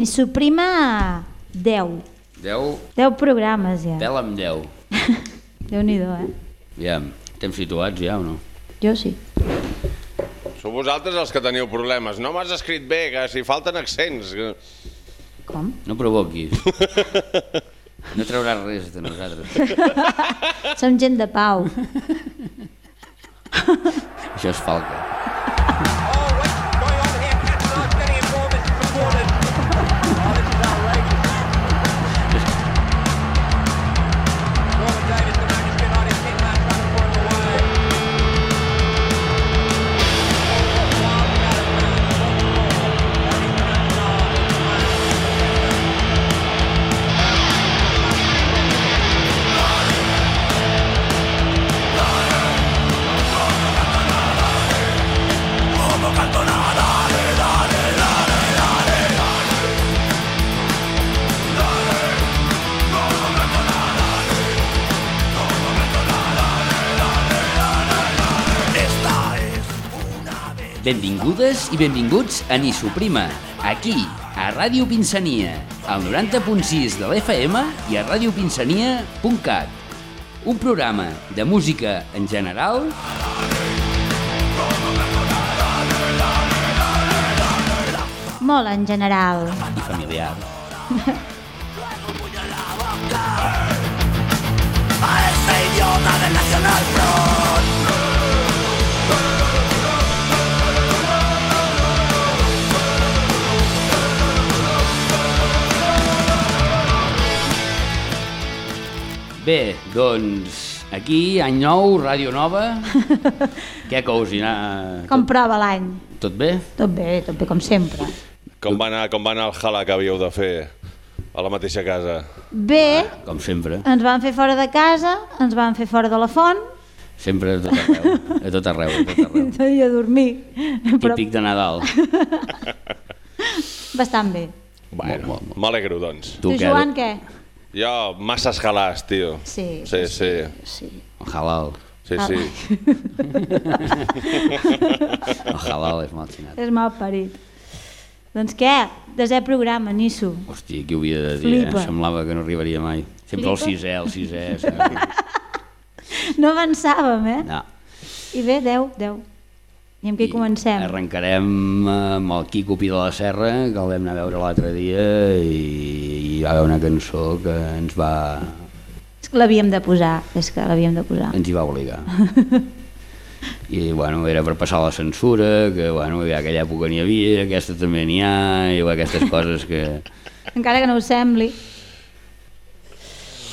Ni suprima 10. 10, 10 programes ja. tel amb 10. Déu-n'hi-do, eh? Ja, estem situats ja o no? Jo sí. Sou vosaltres els que teniu problemes. No m'has escrit bé, que si falten accents. que- Com? No provoquis. No trauràs res de nosaltres. Som gent de pau. Això és falca. Benvingudes i benvinguts a Ni Suprima, aquí, a Ràdio Pinsania, al 90.6 de l'FM i a radiopinsania.cat. Un programa de música en general Molt en general. i familiar. Bé, doncs aquí, any nou, ràdio nova. Què cousina? Com prova l'any? Tot bé? Tot bé, tot bé, com sempre. Com va anar, com va anar el jala que havíeu de fer a la mateixa casa? Bé, Com sempre. ens van fer fora de casa, ens van fer fora de la font, Sempre a tot arreu. A tot arreu, a tot arreu. i a dormir. Però Típic de Nadal. bastant bé. Bueno, molt, molt. m'alegro, doncs. Tu, què? Joan, què? Jo, masses jalàs, tio. Sí, Sí, sí. sí. El halal. Sí, Ah. sí. El halal és mal xinat. És mal parit. Doncs què? Desè programa, Nisso. Hòstia, qui ho havia de dir, eh? Flipa. Semblava que no arribaria mai. Sempre el Flipa. sisè, el sisè. sempre. No avançàvem, eh? No. I bé, 10, 10. I amb què I comencem? Arrencarem amb el Quico Pi de la Serra, que el vam anar a veure l'altre dia, i hi va haver una cançó que ens va... És que l'havíem de posar, és que l'havíem de posar. ens hi va obligar. I bueno, era per passar la censura, que bueno, ja aquella època n'hi havia, aquesta també n'hi ha, i aquestes coses que... Encara que no ho sembli.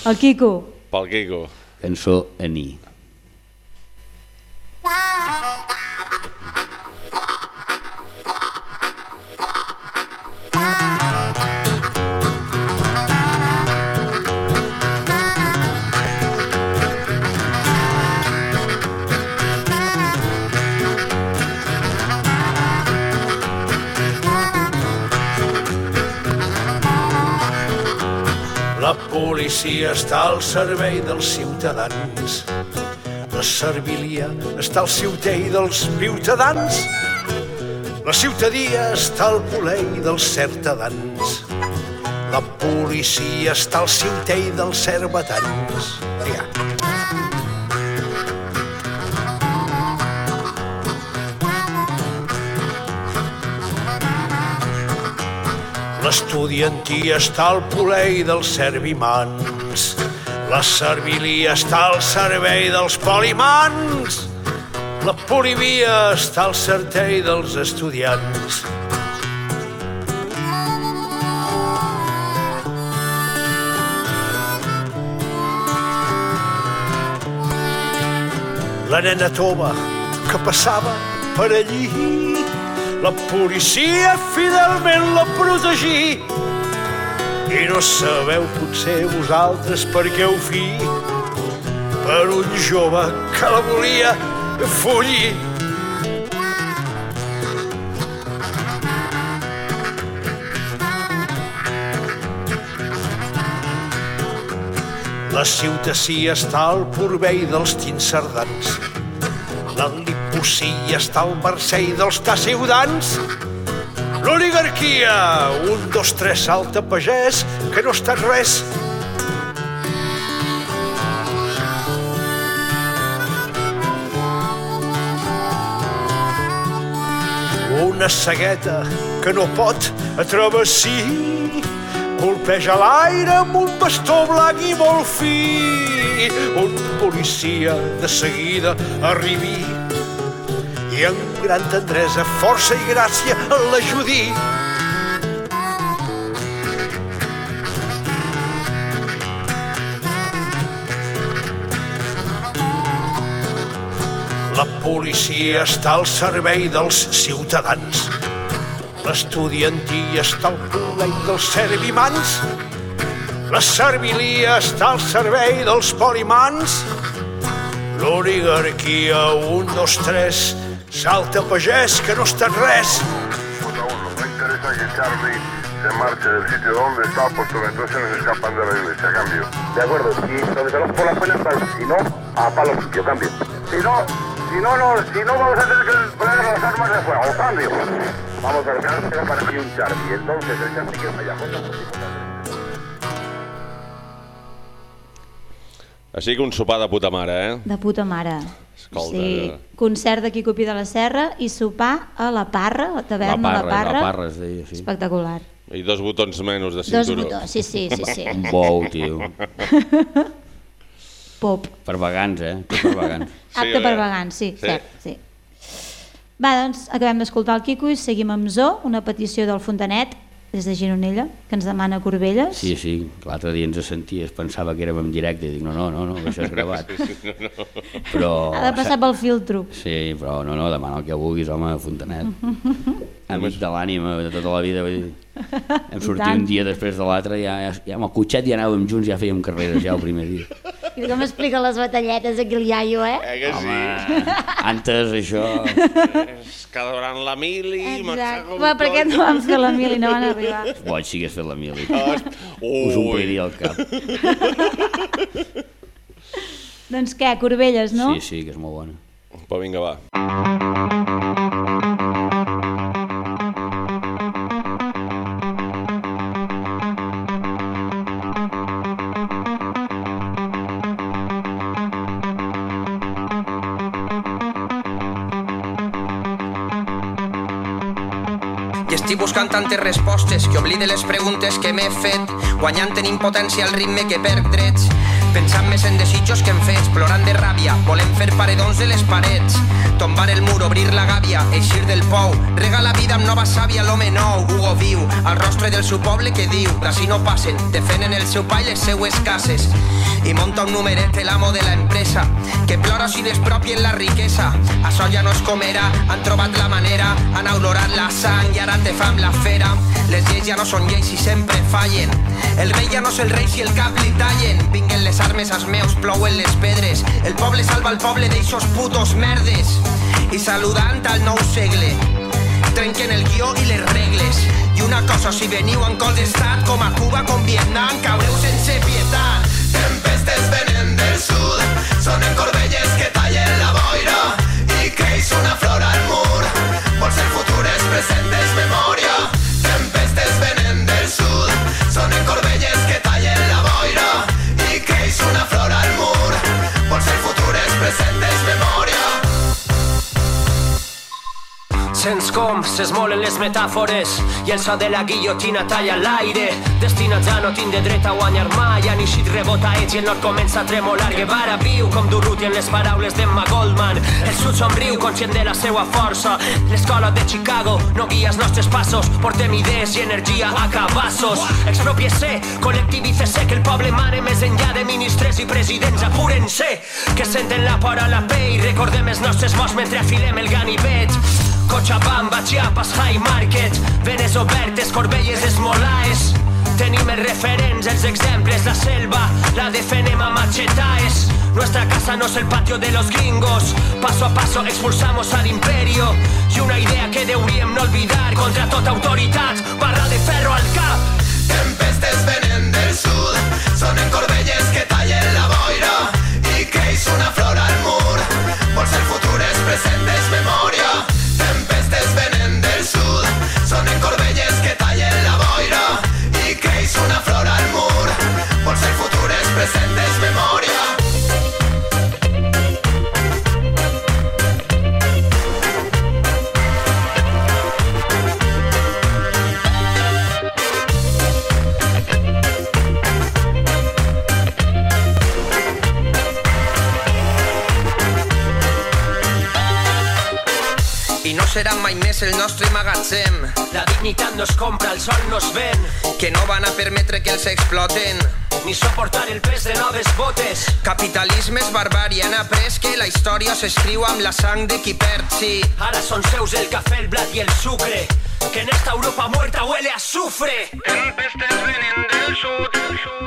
El Quico. Pel Quico. Cançó a ni. Policia està al servei dels ciutadans. La servilia està al ciutell dels ciutadans. La ciutadia està al polei dels certadans. La policia està al ciutell dels cerbatans. Ja. L'estudiantia està al polei dels servimans. La servilia està al servei dels polimans. La polivia està al servei dels estudiants. La nena tova que passava per allí la policia fidelment la protegí. I no sabeu potser vosaltres per què ho fi per un jove que la volia follir. La ciutacia està al porvell dels tinsardans. La lipocia està al mercei dels taciudans. L'oligarquia, un, dos, tres, salta pagès, que no està res. Una cegueta que no pot atravessir colpeja l'aire amb un bastó blanc i molt fi. Un policia de seguida arribi i amb gran tendresa, força i gràcia l'ajudi. La policia està al servei dels ciutadans. L'estudiantia està al col·leg dels servimans. La servilia està al servei dels polimans. L'oligarquia, un, dos, tres, salta pagès que no està res. Pues a uno, no interesa que Charlie se marche del sitio donde está, puesto que entonces nos escapan de la iglesia, cambio. De acuerdo, si donde se por las penas, tal, si no, a palo limpio, cambio. Si no, si no, no, si no vamos a tener que poner las armas de fuego, cambio. Vamos a será para mí un Charlie. Entonces, el Charlie que por Així que un sopar de puta mare, eh? De puta mare. Escolta, sí. Concert de Quico Pi de la Serra i sopar a la Parra, a taverna La La Parra, Parra. La Parra es deia, sí. Espectacular. I dos botons menys de Dos cinturó. botons, sí, sí, sí, sí. Un bou, tio. Pop. Per vegans, eh? Tot per vegans. Sí, Apte per vegans, sí, Sí. cert, sí. Va, doncs, acabem d'escoltar el Quico i seguim amb Zo, una petició del Fontanet, des de Gironella, que ens demana Corbelles. Sí, sí, l'altre dia ens senties, pensava que érem en directe, i dic, no, no, no, no que això és gravat. Però... Ha de passar pel filtro. Sí, però no, no, demana el que vulguis, home, Fontanet. Amic de l'ànima de tota la vida, vull dir. Hem sortit un dia després de l'altre, ja, ja, ja amb el cotxet ja anàvem junts, ja fèiem carreres ja el primer dia. I com explica les batalletes aquí el iaio, eh? Eh que sí? Home, antes això... És que durant la mili... Exacte. Va, per què no van fer la mil i no van arribar? Boig, si hagués fet la mili. Ui. Us ompliria el cap. doncs què, Corbelles, no? Sí, sí, que és molt bona. Però vinga, va. Buscant tantes respostes que oblide les preguntes que m'he fet, guanyant en impotència el ritme que perc drets, pensant més en desitjos que en fets, plorant de ràbia, volem fer paredons de les parets, tombar el mur, obrir la gàbia, eixir del pou, rega la vida amb nova sàvia, l'home nou, Hugo viu, al rostre del seu poble que diu, d'ací no passen, defenen el seu pa i les seues cases, i monta un numeret l'amo de la empresa, que plora si despropien la riquesa, això ja no es comerà, han trobat la manera, han olorat la sang i ara te fam la fera, les lleis ja no són lleis i sempre fallen, el rei ja no és el rei si el cap li tallen, vinguen les armes als meus, plouen les pedres, el poble salva el poble d'eixos putos merdes, i saludant al nou segle, trenquen el guió i les regles. I una cosa, si veniu en col d'estat, com a Cuba, com Vietnam, caureu sense pietat. Tempestes venen del sud, sonen corbelles que tallen la boira i creix una flor al mur. Vols el futur és present, és memòria. I creix una Sents com s'esmolen les metàfores i el so de la guillotina talla l'aire. Destinats a no tindre dret a guanyar mai. Han eixit rebotaets i el nord comença a tremolar. Guevara viu com Durruti en les paraules d'Emma Goldman. El sud somriu, conscient de la seva força. L'escola de Chicago no guia els nostres passos. Portem idees i energia a cabassos. Expropiese, col·lectivice-se, que el poble mare més enllà de ministres i presidents. Apuren-se, que senten la por a la pell. Recordem els nostres morts mentre afilem el ganivet. Cochabamba, Chiapas, High Market, Venes obertes, Corbelles, Esmolaes. Tenim els referents, exemples, la selva, la defenem a machetaes. Nuestra casa no es el patio de los gringos. Paso a paso expulsamos al imperio. Y una idea que deuríem no olvidar contra tota autoritat, barra de ferro al cap. Tempestes venen del sud, sonen corbelles que tallen la boira i creix una flor al mur. Vols el futur és present. No es compra, el sol no es ven. Que no van a permetre que els exploten. Ni soportar el pes de noves botes. Capitalisme és barbària, han après que la història s'escriu amb la sang de qui perd, sí. Ara són seus el cafè, el blat i el sucre. Que en esta Europa muerta huele a azufre. Tempestes venen del sud, del sud,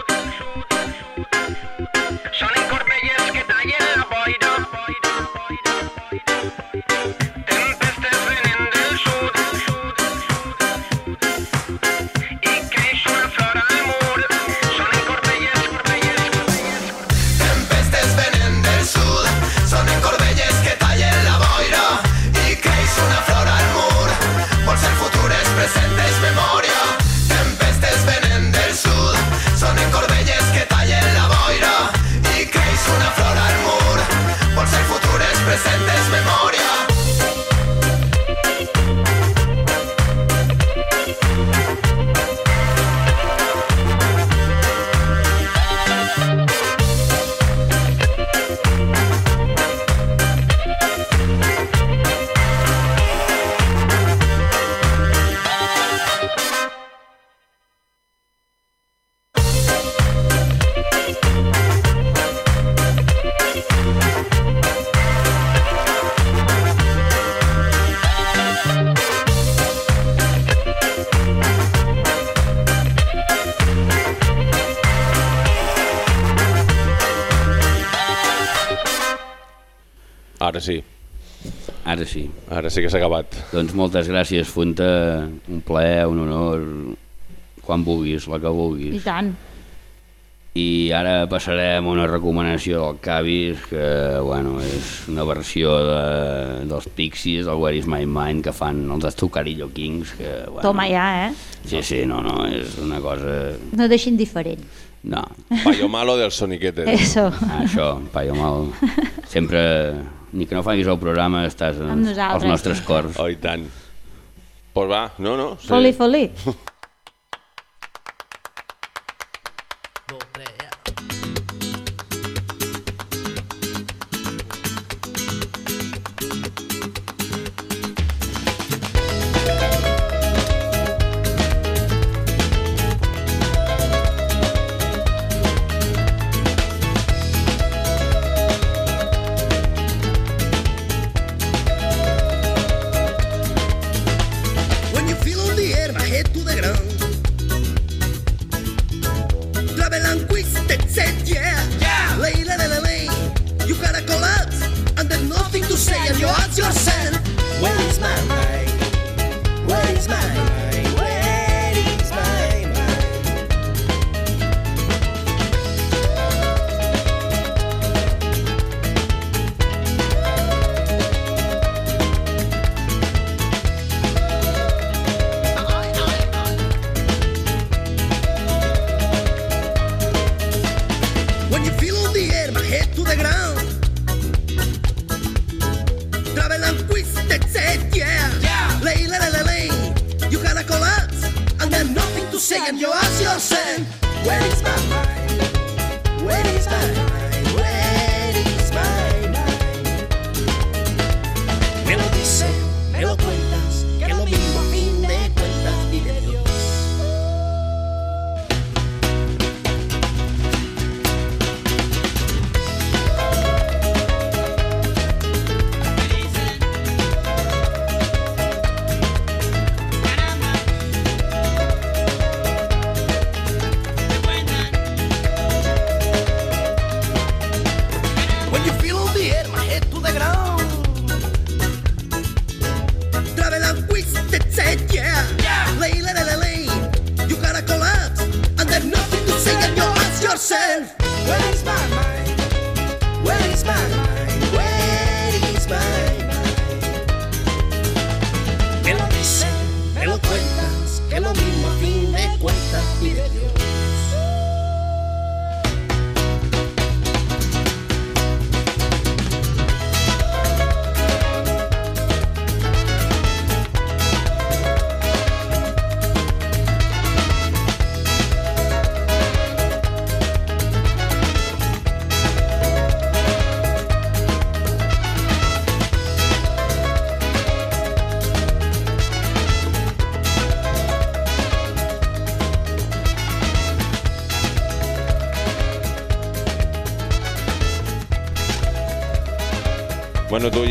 Ara sí. que s'ha acabat. Doncs moltes gràcies, Funta. Un plaer, un honor, quan vulguis, la que I vulguis. tant. I ara passarem a una recomanació del Cavis, que bueno, és una versió de, dels Pixies, del Where is my mind, que fan els Azucarillo Kings. Que, bueno, Toma ja, eh? Sí, sí, no, no, és una cosa... No deixin diferent. No, Payo malo del Soniquete. Eso. això, paio mal. Sempre, ni que no facis el programa, estàs nosaltres. als nostres cors. Oh, i tant. Pues va, no, no. Sí. Foli, foli.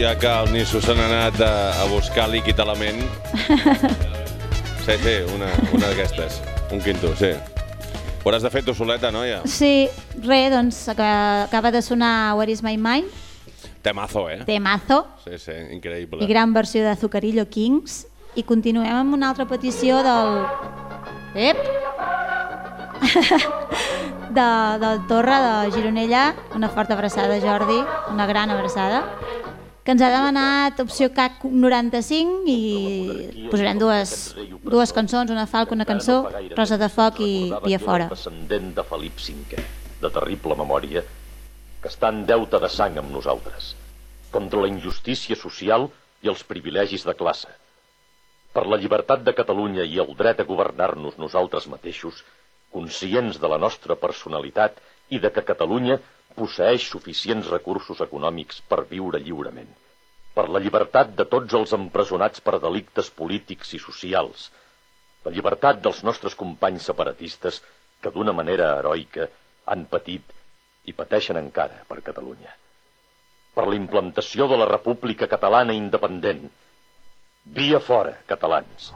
ja que el Nisso se n'ha anat a, a buscar líquid element. Sí, sí, una, una d'aquestes. Un quinto, sí. Ho hauràs de fer tu soleta, noia? Sí, res, doncs acaba, acaba de sonar Where is my mind, Temazo, eh? temazo, Sí, sí, increïble. i gran versió de Zucarillo Kings. I continuem amb una altra petició del... Ep! de, del Torre de Gironella, una forta abraçada, Jordi, una gran abraçada, que ens ha demanat opció CAC 95 i posarem dues, dues cançons, una falca, una cançó, Rosa de Foc i Via Fora. descendent de Felip V, de terrible memòria, que està en deute de sang amb nosaltres, contra la injustícia social i els privilegis de classe, per la llibertat de Catalunya i el dret a governar-nos nosaltres mateixos, conscients de la nostra personalitat i de que Catalunya posseix suficients recursos econòmics per viure lliurement, per la llibertat de tots els empresonats per delictes polítics i socials, la llibertat dels nostres companys separatistes que d'una manera heroica han patit i pateixen encara per Catalunya. Per la implantació de la República Catalana independent. Via fora, catalans.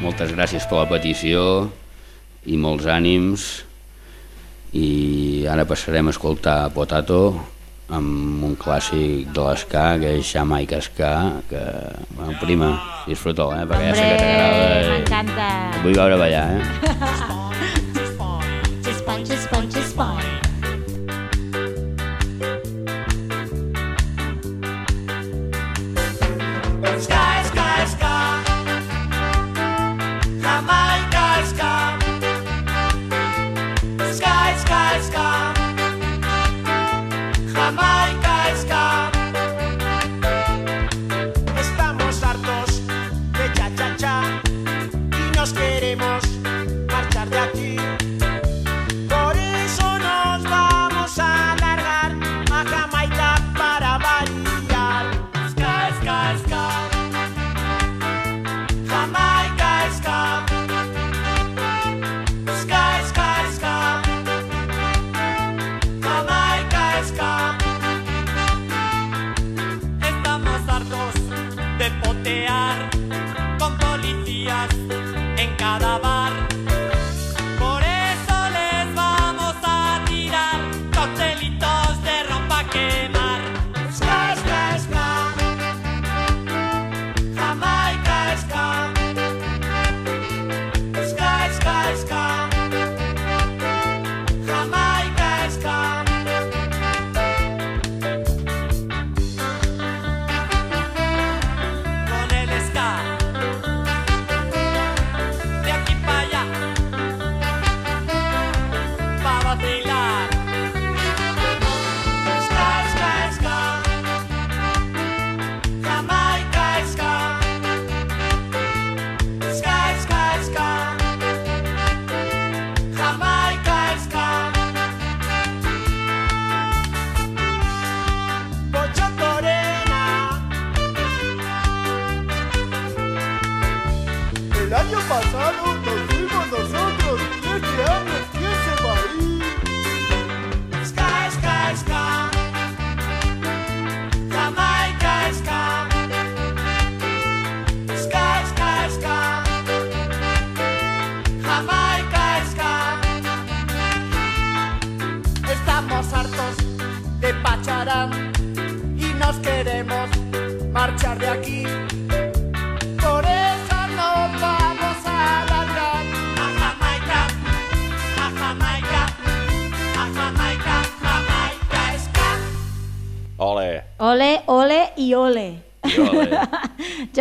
Moltes gràcies per la petició i molts ànims i ara passarem a escoltar Potato amb un clàssic de l'esca que és Jamaica Ska que, bueno, prima, disfruta-la, eh? perquè ja sé que t'agrada m'encanta. et vull veure ballar, eh?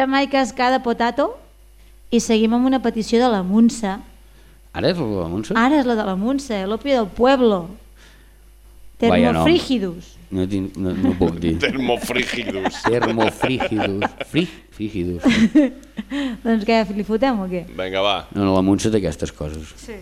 mai cascada Potato i seguim amb una petició de la Munsa. Ara és la de la Munsa? Ara és la de la Munsa, eh? l'Opi del Pueblo. Termofrígidus. No, tinc, no, no puc dir. Termofrígidus. Termofrígidus. Frí, doncs què, li fotem o què? Vinga, va. No, no, la Munsa té aquestes coses. Sí.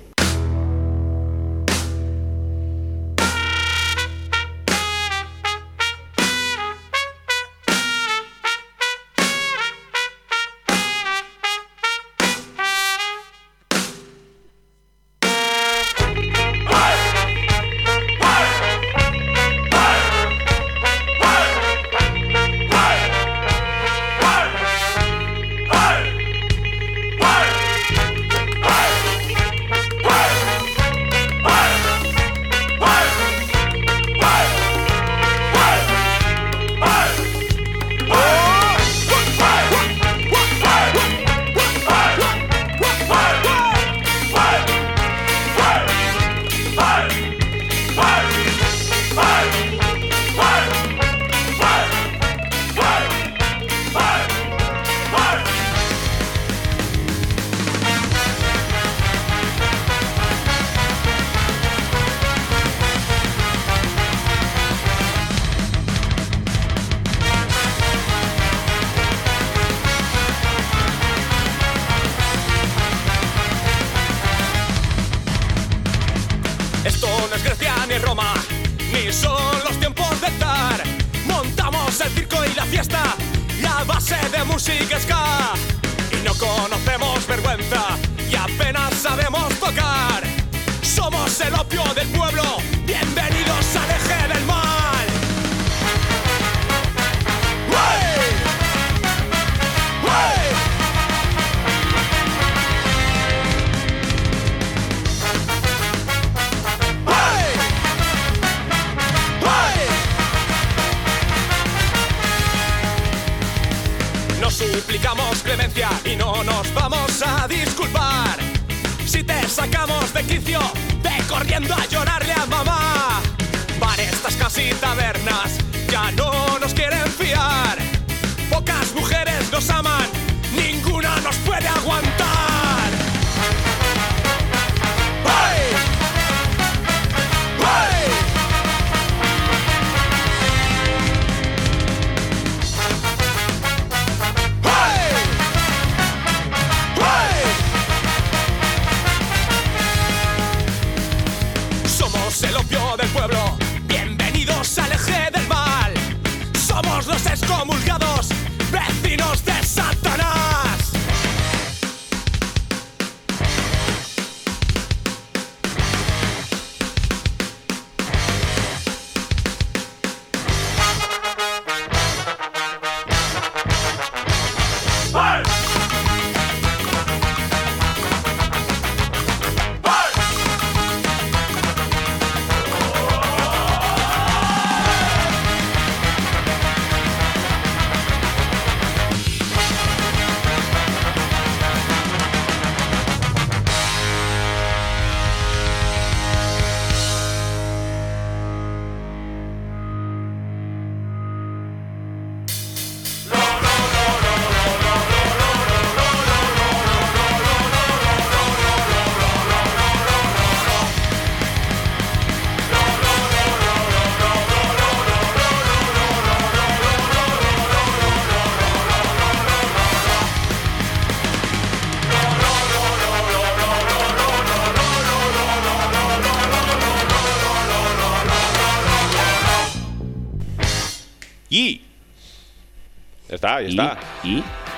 està, ja I, està. I?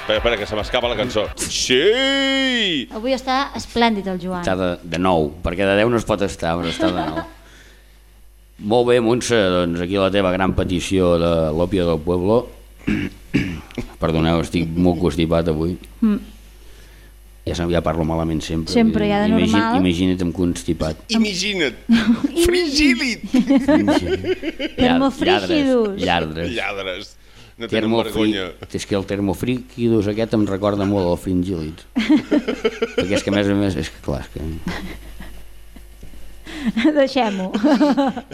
Espera, espera, que se m'escapa la cançó. Sí! Avui està esplèndid el Joan. Està de, de nou, perquè de 10 no es pot estar, però està de nou. Molt bé, Montse, doncs aquí la teva gran petició de l'òpia del Pueblo. Perdoneu, estic molt constipat avui. Mm. Ja, ja parlo malament sempre. Sempre, ja de Imagin, normal. Imagina't amb constipat. Imagina't. Frigilit. Frigilit. Lladres. Lladres. Lladres. No tenen vergonya. És que el termofrígidus aquest em recorda molt al fringílid. Perquè és que a més a més, és que clar, és que... Deixem-ho.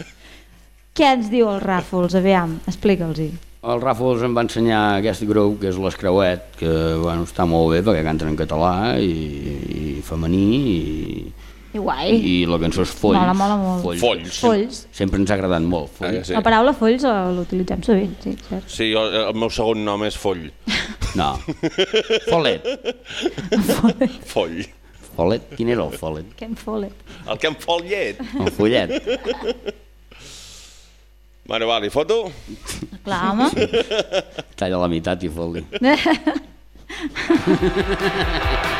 Què ens diu el Ràfols? Aviam, explica'ls-hi. El Ràfols em va ensenyar aquest grup, que és l'Escreuet, que bueno, està molt bé perquè canten en català i, i femení i, I guai. i la cançó és Folls. Mola, mola molt. Folls. Folls. Folls. Sempre ens ha agradat molt, Ah, Folls. que sí? La paraula folls eh, l'utilitzem sovint, sí, cert. Sí, jo, el meu segon nom és Foll. No. Folet. Foll. Folet? Quin era el Folet? Ken Follett. El que em follet. El follet. Bueno, va, li foto? Clar, home. Talla la meitat i fot-li.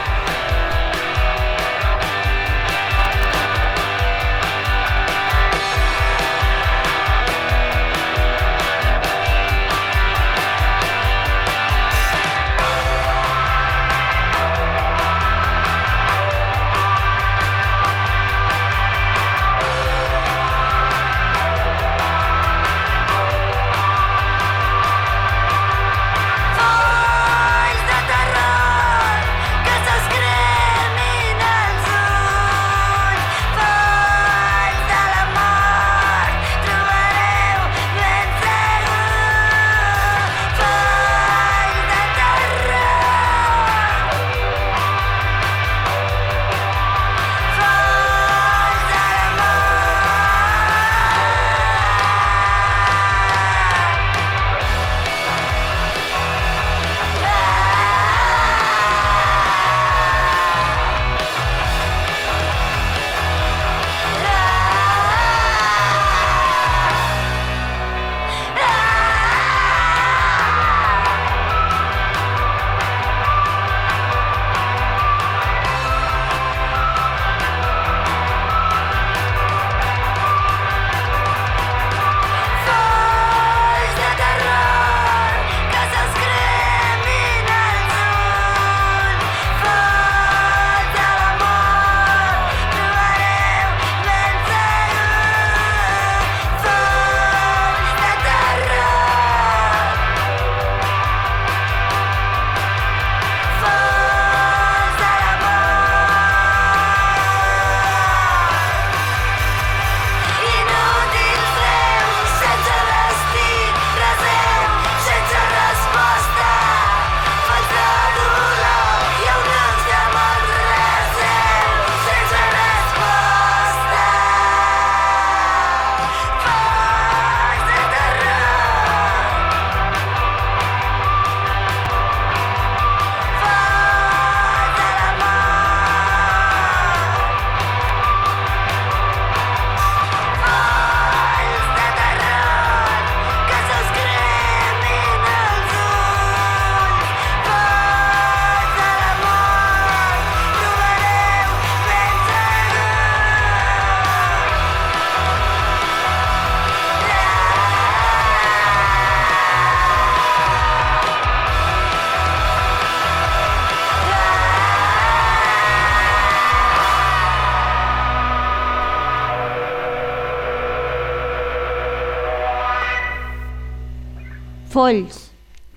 Folls.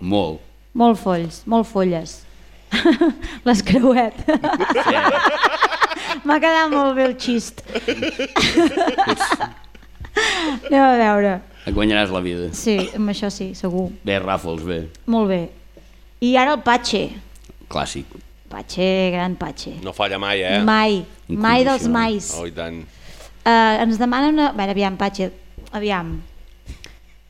Molt. Molt folls, molt folles. L'escreuet. M'ha quedat molt bé el xist. Anem a veure. Et guanyaràs la vida. Sí, amb això sí, segur. Bé, Ràfols, bé. Molt bé. I ara el Patxe. Clàssic. Patxe, gran Patxe. No falla mai, eh? Mai, mai dels mais. Oh, i tant. Uh, ens demana una... Bé, aviam, Patxe, aviam.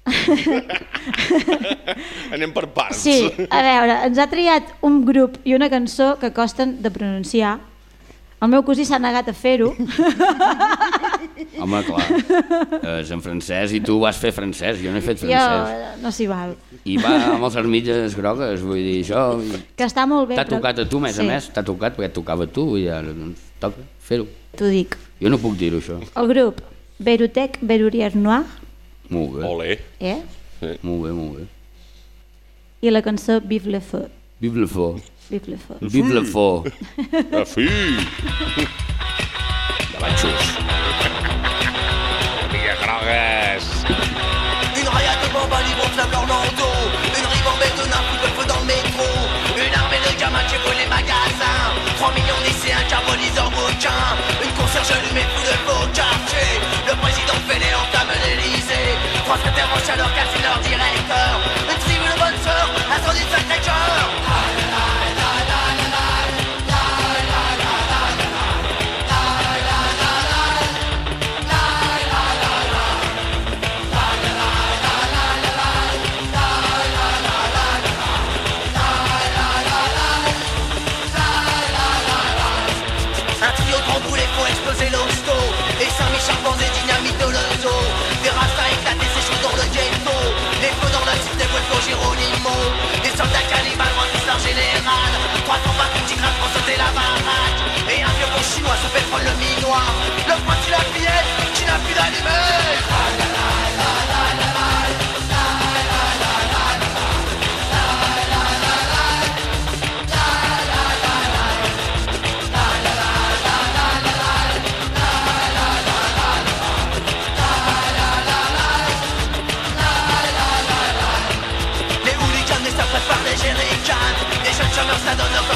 Anem per parts. Sí, a veure, ens ha triat un grup i una cançó que costen de pronunciar. El meu cosí s'ha negat a fer-ho. Home, clar, és en francès i tu vas fer francès, jo no he fet jo francès. eh, no s'hi val. I va amb les armitges grogues, vull dir, això... Que està molt bé. T'ha però- tocat a tu, més sí, a més, t'ha tocat perquè et tocava a tu i ara doncs, toca fer-ho. T'ho dic. Jo no puc dir-ho, això. El grup Berutec Berurier Noir, Molt bé. Olé. eh? Sí. Molt bé, molt bé. I la cançó Vive le feu. Vive le fort. Vive le feu. Vive le. Ah, fi! Gavatxos. Mica grogues. Une riade de leur landau Une ribambelle de nains foutent le feu dans le métro Une armée de gamins qui brûlent les magasins 3 millions diabolisent en bouquins Une concierge allumée fout de beaux revanche alors casse leur directeur. Général. 320 petits grades pour sauter la baraque Et un vieux bon chinois se fait prendre le minois. Le prince il a fillette qui n'a plus d'allumette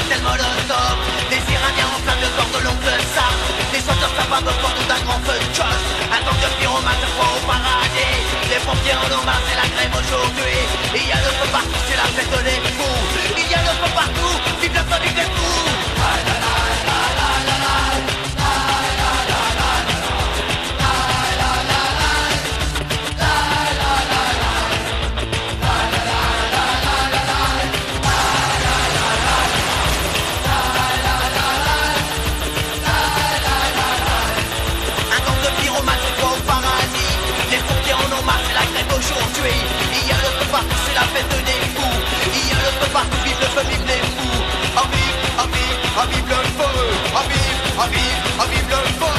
Des iraniens en flamme de corps de l'oncle Sam Des sauteurs sapins au porte d'un grand feu de chosse Un gang de pyromanes se croit au paradis. Les pompiers en hommage c'est la grève aujourd'hui. Il y a le feu partout c'est la fête des fous. Il y a le feu partout, vive le feu, les fous à vive le feu, à vive, à vive, à vive le feu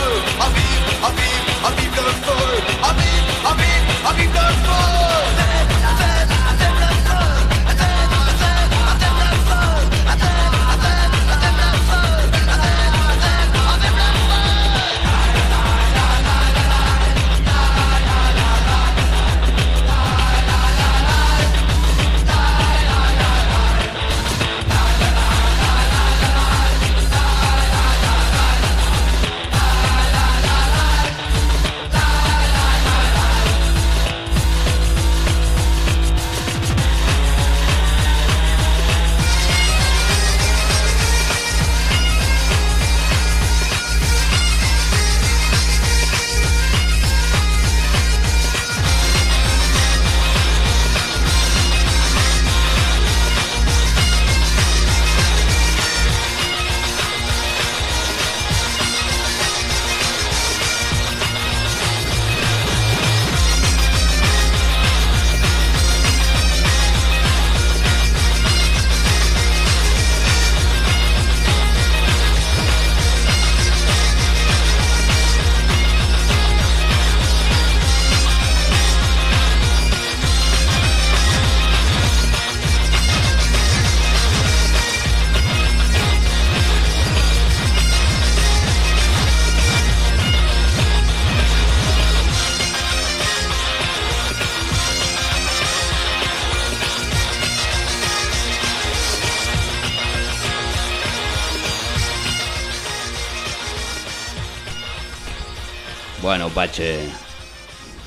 Bueno, Patxe,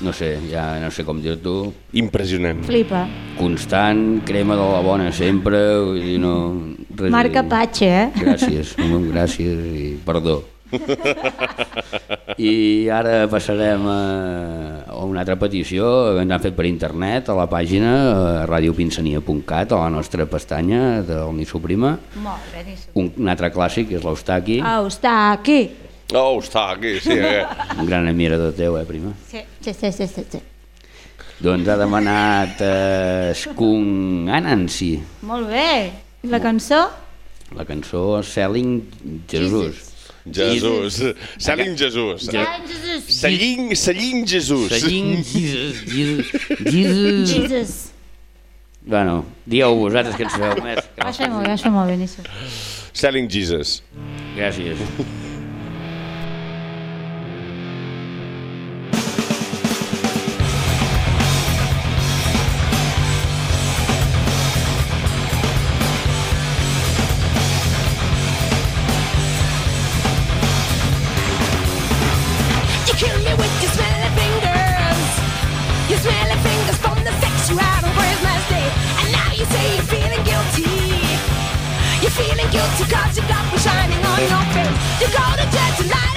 no sé, ja no sé com dir-t'ho. Impressionant. Flipa. Constant, crema de la bona sempre, vull dir, no... Res Marca. Patxe, eh? Gràcies, gràcies i perdó. I ara passarem a, a una altra petició que ens han fet per internet a la pàgina eh, radiopinsania.cat, a la nostra pestanya del Nisso Prima. Molt bé, Nisso. Un, un altre clàssic és l'Eustaqui, Au, està aquí. Oh, està aquí, sí. Eh? un gran admirador teu, eh, prima? Sí, sí, sí, sí, sí. sí. Doncs ha demanat eh, Skunk Anansi, Molt bé. I la cançó? la cançó Selling Jesus. Jesús. Selling Jesús. Je- Jesus. Selling, selling Jesús. Selling Jesus. Jesus. Jesus. Jesus. Bueno, dieu vosaltres que en sabeu més. Fer molt fer molt bé, Nisso. Selling Jesus. Gràcies. Guilty cause your blood was shining on your face. You go to church and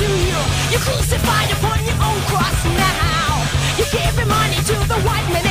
to you. You're crucified upon your own cross now. You're giving money to the white man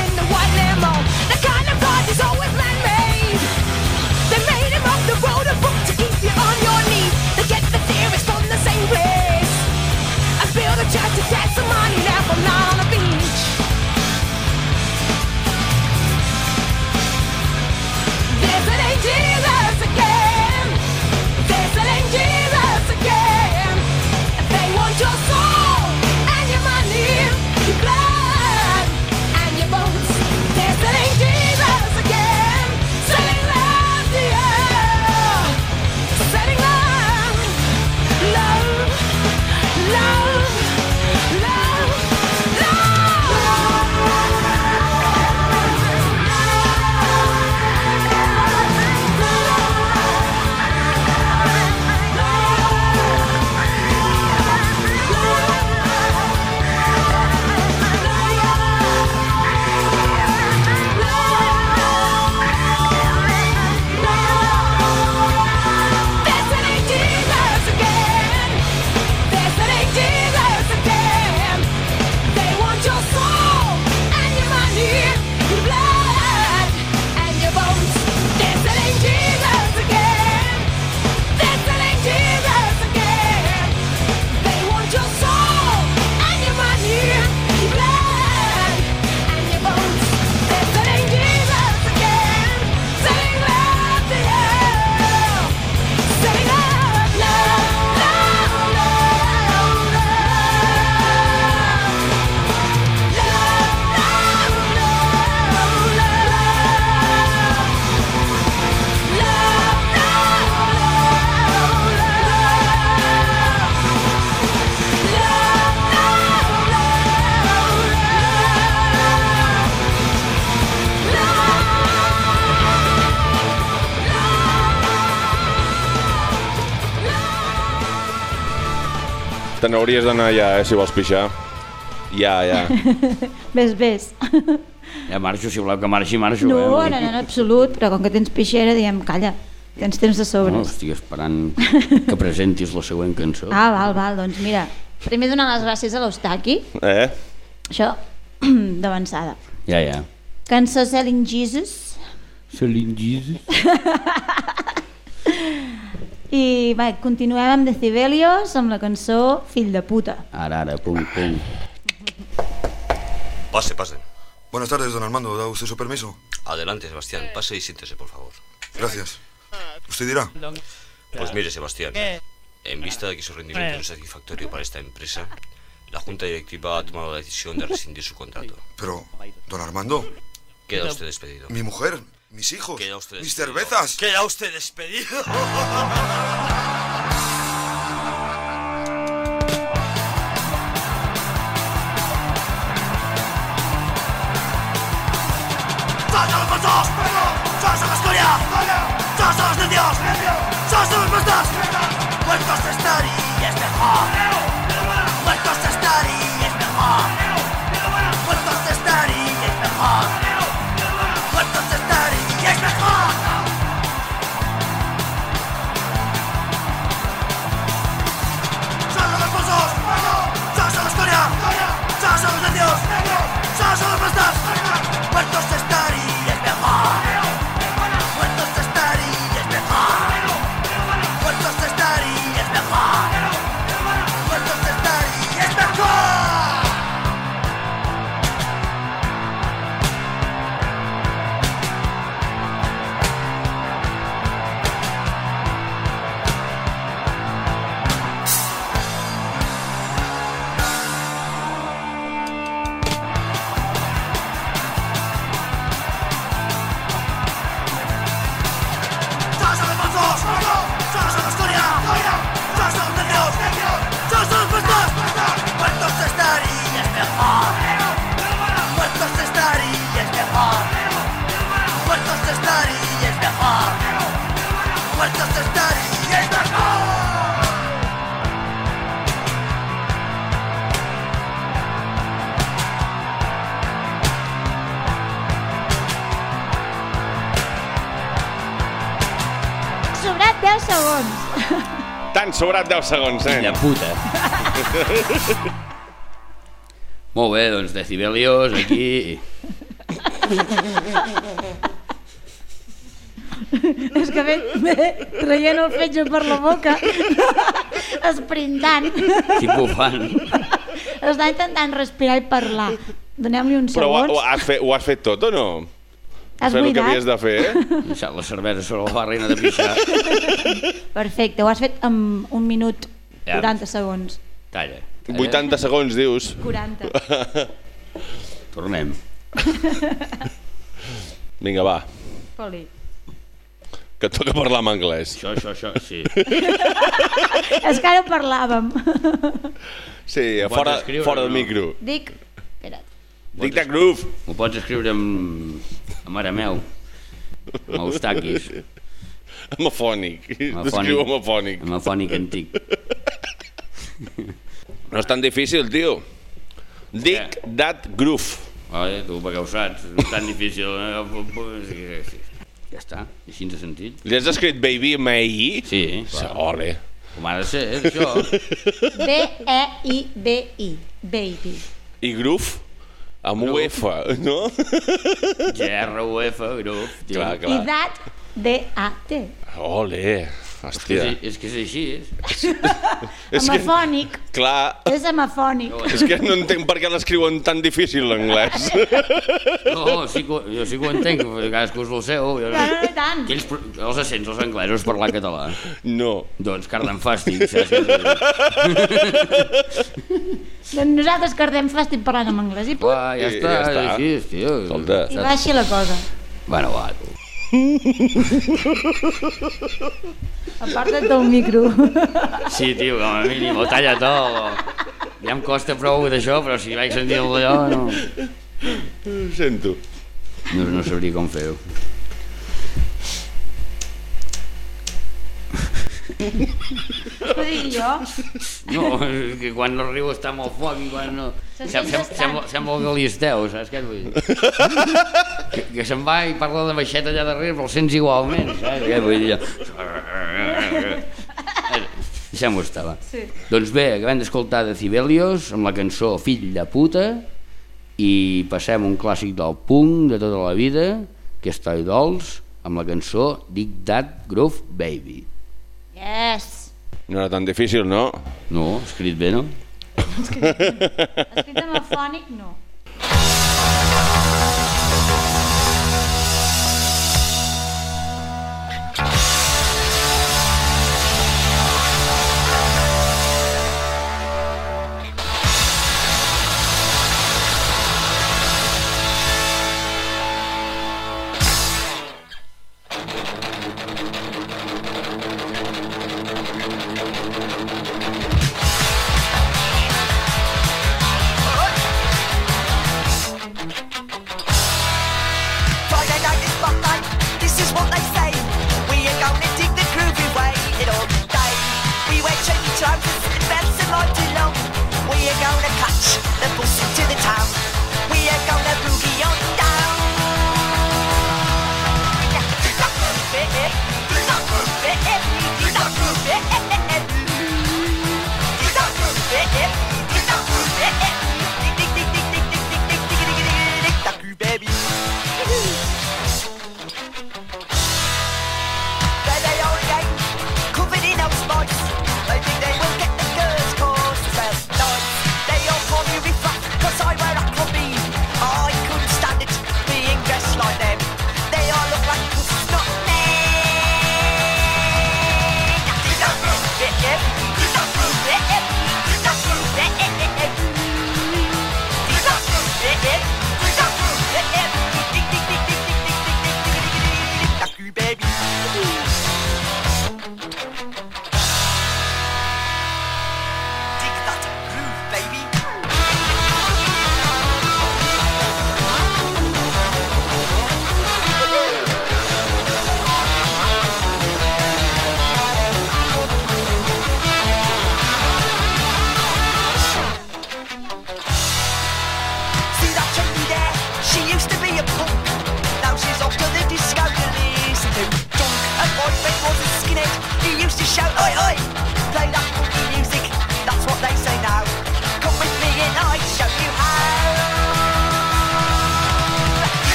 Te n'hauries d'anar ja, eh, si vols pixar. Ja, ja. Ves, ves. Ja marxo, si voleu que marxi, marxo. No, eh? no, no, en absolut, però com que tens pixera, diem, calla, tens temps de No, sobres. estic esperant que presentis la següent cançó. Ah, val, val, doncs mira, primer donar les gràcies a l'Eustaqui, Eh? això d'avançada. Ja, ja. Cançó Selling Jesus, Celine Jesus. i va, continuem amb Decibelios, amb la cançó Fill de puta. Ara, ara, pum, pum. Pase, pase. Buenas tardes, don Armando. ¿Da usted su permiso? Adelante, Sebastián. Pase y siéntese, por favor. Gracias. Usted dirá. Pues mire, Sebastián, en vista de que su rendimiento no es satisfactorio para esta empresa, la Junta Directiva ha tomado la decisión de rescindir su contrato. Pero, don Armando, Queda usted despedido. mi mujer, mis hijos, Queda usted mis despedido. cervezas. Queda usted despedido. ¡Sos los falsos! ¡Sos la escoria! ¡Sos los T'han sobrat 10 segons, eh? De puta. Molt bé, doncs decibelios aquí... És que ve, ve traient el fetge per la boca, esprintant. Estic bufant. Està intentant respirar i parlar. Donem-li uns Però ho, segons. ho, has fet, ho has fet tot o no? Has fet el que buidat? havies de fer, eh? Deixat la cervesa sobre la barra i anar de pixar. Perfecte, ho has fet en un minut, Ja. 40 segons. Calla. 80 segons, dius. 40. Tornem. Vinga, va, Foli. que et toca parlar en anglès. Això, això, això, sí. És que ara parlàvem. Sí, Ho fora, escriure fora del no? micro. Dic, Dic de groove. Ho pots escriure en, en arameu. Amb eustaquis. Amafònic. Descriu amafònic. Amafònic antic. No és tan difícil, tio. Dic that groove. Vale, tu perquè ho saps, no és tan difícil. eh? Ja està, així ens ha sentit. Li has escrit baby amb I? Sí. clar. Ole. Com ha de ser, és això. B-E-I-B-I. Baby. I groove? Amb no? G-R-U-F, grup. tio. Clar, I clar. that, D-A-T. Ole, És que hòstia. és, és que és així. És. És que, Amafònic. clar, És amafònic. és que no entenc per què l'escriuen tan difícil l'anglès. No, sí que, jo sí que ho entenc, cadascú és el seu. Jo, No, no, no, i tant. Que ells, els accents, els anglesos, parlar català. No. Doncs carden fàstic, saps? Doncs nosaltres cardem fàstic parlant en anglès i punt. Va, ja I- està, ja està. així tio. Escolta. I va així la cosa. Bueno, va, tu. Aparta't del micro. Sí, tio, com a mínim, o talla tot. O... Ja em costa prou d'això, però si vaig sentir allò, no... Ho sento. No, no sabria com fer-ho. Ho dic jo. No, que quan no riu està molt foc i quan no... Se Sem, sent sem, bastant. sembla, sembla que li esteu, saps què et vull dir? Que, que se'n va i parla de baixeta allà darrere, però el sents igualment, saps què vull dir? Deixem-ho estar, va. Sí. Doncs bé, acabem d'escoltar de Cibelios amb la cançó Fill de puta i passem un clàssic del punk de tota la vida, que és Toy Dolls, amb la cançó Dig That Groove Baby. Yes. No era tan difícil, no? No, escrit bé, no? Escrit amafònic, no.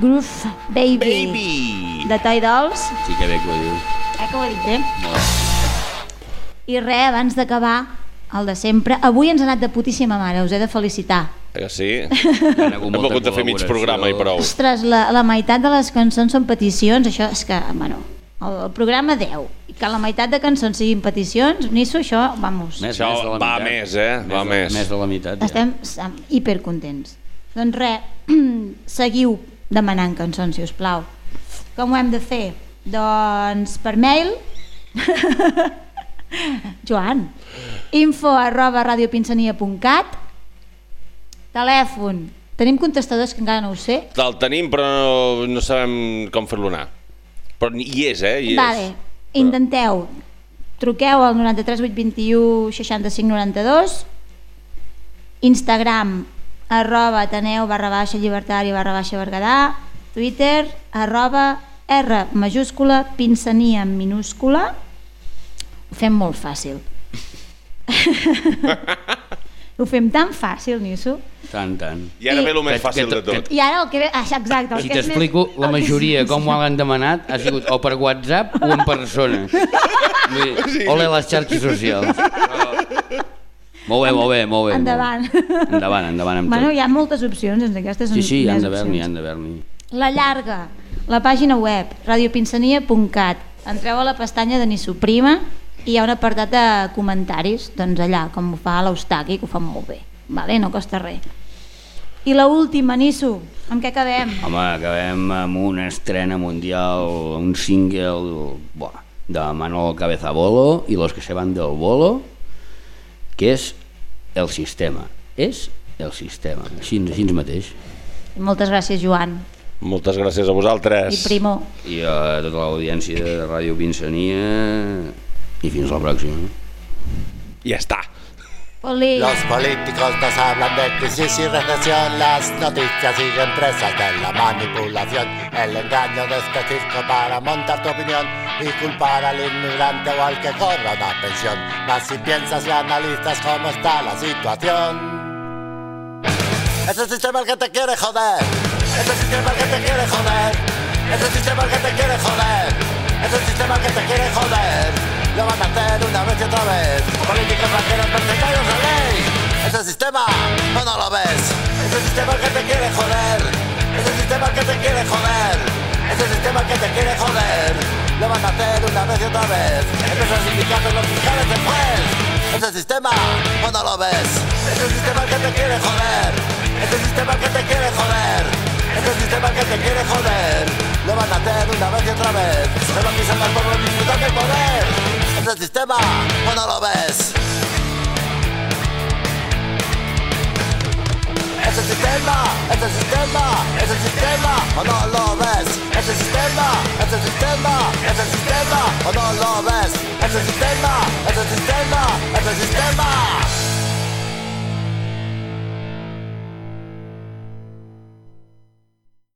Groove Baby. Baby. De Toy Dolls. Sí que bé que ho dius. Eh, que ho he dit bé? I res, abans d'acabar, el de sempre, avui ens ha anat de putíssima mare, us he de felicitar. Eh que sí? Hem hagut de fer mig programa i prou. Ostres, la, la meitat de les cançons són peticions, això és que, bueno, el, el programa 10, i que la meitat de cançons siguin peticions, Nisso, això, vamos, Més, Això més de la va meitat. més, eh? Va de- més. Més de la meitat, ja. estem hipercontents. Doncs res, seguiu demanant cançons, si us plau. Com ho hem de fer? Doncs per mail, Joan, info arroba radiopinsania.cat, telèfon, tenim contestadors que encara no ho sé, El tenim, però no, no sabem com fer-lo anar. Però hi és, eh? Hi és. Vale, intenteu. Truqueu al 93 821 65 92. Instagram, arroba Ateneu barra baixa llibertari barra baixa Berguedà. Twitter, arroba R majúscula, pinsania en minúscula. Ho fem molt fàcil. Ho fem tan fàcil, Nisso. Tant, tant. I ara ve el més fàcil que- de tot. I ara el que ve... Ah, exacte. El Si més- t'explico, la majoria, com ho han demanat, ha sigut o per WhatsApp o en persona. Vull dir, ole les xarxes socials. Molt bé, molt bé, molt bé. Endavant. Endavant, endavant amb Bueno, tot. hi ha moltes opcions, doncs aquestes són Sí, sí, més han d'haver-n'hi, han d'haver-n'hi. La llarga, la pàgina web, radiopinsania.cat. Entreu a la pestanya de Nissuprima i hi ha un apartat de comentaris, doncs allà, com ho fa l'Eustaqui, que ho fa molt bé. Vale? No costa res. I la última, Nissu, amb què acabem? Home, acabem amb una estrena mundial, un single buah, de Manolo Cabeza Bolo i los que se van del bolo, que és El Sistema. És El Sistema, així, així mateix. Moltes gràcies, Joan. Moltes gràcies a vosaltres. I Primo. I a tota l'audiència de Ràdio Pinsania i fins la pròxima. Ja està. Los políticos nos hablan de crisis y recesión, las noticias siguen presas de la manipulación, el engaño de este circo para montar tu opinión y culpar al inmigrante o al que cobra una pensión. Mas si piensas y analizas cómo está la situación. Es el sistema el que te quiere joder, es el sistema el que te quiere joder, es el sistema que te quiere joder, es el sistema el que te quiere joder. Lo van a hacer una vez y otra vez. Políticos vaqueros mercenarios de ley. Es el sistema, o no lo ves. Es el sistema que te quiere joder. Es el sistema que te quiere joder. Es el sistema que te quiere joder. Lo van a hacer una vez y otra vez. Empresas, sindicatos, los fiscales, el juez. Es el sistema, o no lo ves. Es el sistema que te quiere joder. Es el sistema que te quiere joder. Es el sistema que te quiere joder. Lo van a hacer una vez y otra vez. Se van pisando al pueblo disfrutando del poder. Es el sistema, o no lo ves. Es el sistema, es el sistema, es el sistema, o no lo ves. Es el sistema, es el sistema, es el sistema, o no lo ves. Es el sistema, es el sistema, es el sistema.